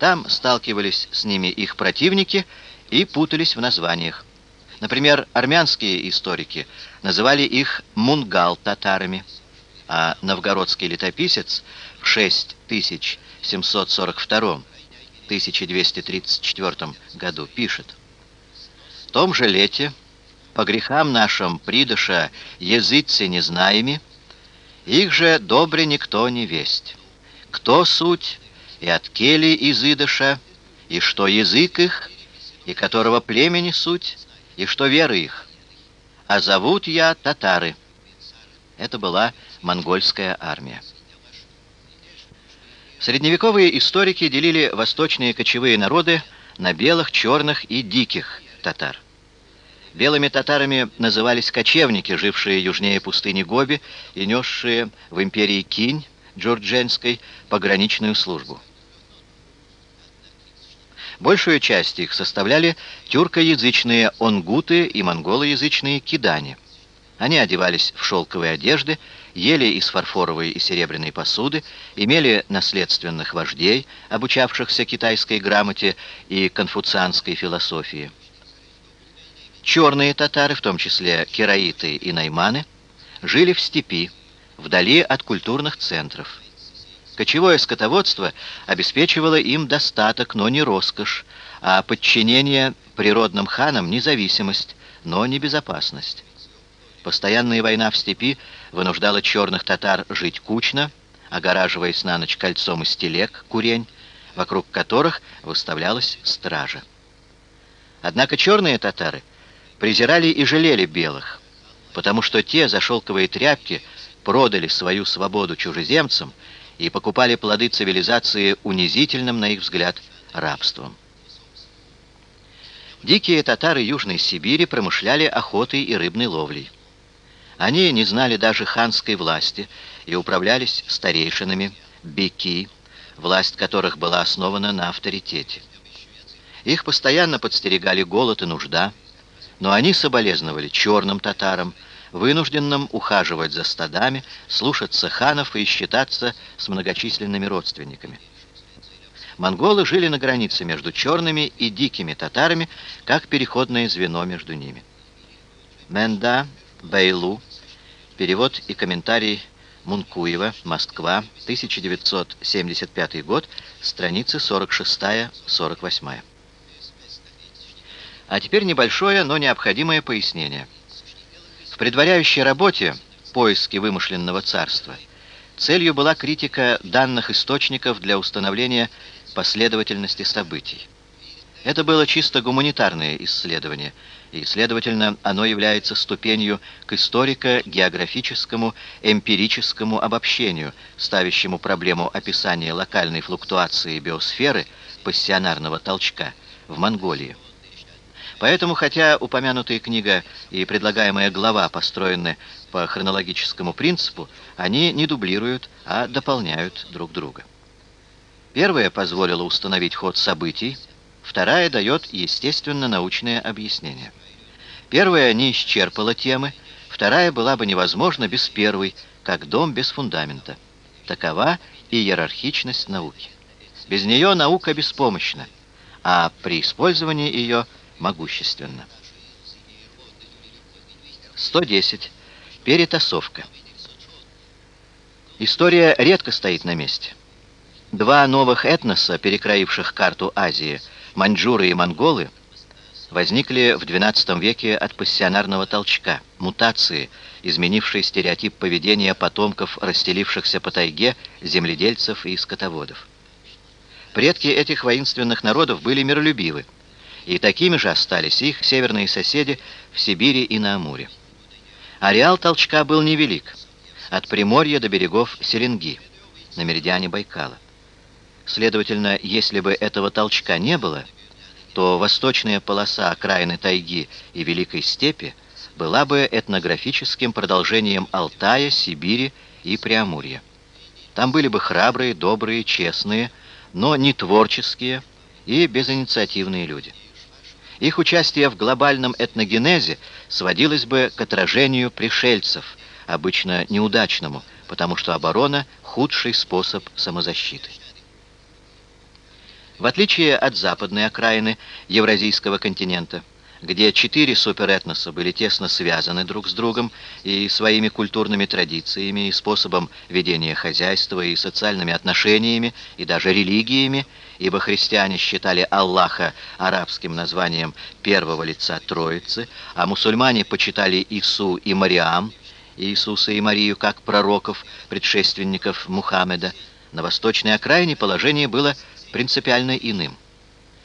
Там сталкивались с ними их противники и путались в названиях. Например, армянские историки называли их мунгал-татарами, а новгородский летописец в 6742-1234 году пишет «В том же лете, по грехам нашим придыша языцы незнаеми, их же добре никто не весть. Кто суть, и от кели изыдыша, и что язык их, и которого племени суть, и что вера их. А зовут я татары. Это была монгольская армия. Средневековые историки делили восточные кочевые народы на белых, черных и диких татар. Белыми татарами назывались кочевники, жившие южнее пустыни Гоби и несшие в империи Кинь, Джордженской, пограничную службу. Большую часть их составляли тюркоязычные онгуты и монголоязычные кидани. Они одевались в шелковые одежды, ели из фарфоровой и серебряной посуды, имели наследственных вождей, обучавшихся китайской грамоте и конфуцианской философии. Черные татары, в том числе кераиты и найманы, жили в степи, вдали от культурных центров. Кочевое скотоводство обеспечивало им достаток, но не роскошь, а подчинение природным ханам независимость, но не безопасность. Постоянная война в степи вынуждала черных татар жить кучно, огораживаясь на ночь кольцом из телег, курень, вокруг которых выставлялась стража. Однако черные татары презирали и жалели белых, потому что те за шелковые тряпки продали свою свободу чужеземцам и покупали плоды цивилизации унизительным, на их взгляд, рабством. Дикие татары Южной Сибири промышляли охотой и рыбной ловлей. Они не знали даже ханской власти и управлялись старейшинами, беки, власть которых была основана на авторитете. Их постоянно подстерегали голод и нужда, но они соболезновали черным татарам, вынужденным ухаживать за стадами, слушаться ханов и считаться с многочисленными родственниками. Монголы жили на границе между черными и дикими татарами, как переходное звено между ними. Менда, Бейлу, перевод и комментарий Мункуева, Москва, 1975 год, страницы 46-48. А теперь небольшое, но необходимое пояснение – предваряющей работе «Поиски вымышленного царства» целью была критика данных источников для установления последовательности событий. Это было чисто гуманитарное исследование, и, следовательно, оно является ступенью к историко-географическому эмпирическому обобщению, ставящему проблему описания локальной флуктуации биосферы пассионарного толчка в Монголии. Поэтому, хотя упомянутая книга и предлагаемая глава построены по хронологическому принципу, они не дублируют, а дополняют друг друга. Первая позволила установить ход событий, вторая дает естественно-научное объяснение. Первая не исчерпала темы, вторая была бы невозможна без первой, как дом без фундамента. Такова иерархичность науки. Без нее наука беспомощна, а при использовании ее – могущественно. 110. Перетасовка. История редко стоит на месте. Два новых этноса, перекроивших карту Азии, маньчжуры и монголы, возникли в XII веке от пассионарного толчка, мутации, изменившей стереотип поведения потомков расстелившихся по тайге земледельцев и скотоводов. Предки этих воинственных народов были миролюбивы, и такими же остались их северные соседи в Сибири и на Амуре. Ареал толчка был невелик, от Приморья до берегов Серенги, на меридиане Байкала. Следовательно, если бы этого толчка не было, то восточная полоса окраины тайги и Великой степи была бы этнографическим продолжением Алтая, Сибири и Преамурья. Там были бы храбрые, добрые, честные, но не творческие и безинициативные люди. Их участие в глобальном этногенезе сводилось бы к отражению пришельцев, обычно неудачному, потому что оборона – худший способ самозащиты. В отличие от западной окраины Евразийского континента, где четыре суперэтноса были тесно связаны друг с другом и своими культурными традициями, и способом ведения хозяйства, и социальными отношениями, и даже религиями, ибо христиане считали Аллаха арабским названием первого лица Троицы, а мусульмане почитали Ису и Мариам, Иисуса и Марию как пророков, предшественников Мухаммеда, на восточной окраине положение было принципиально иным –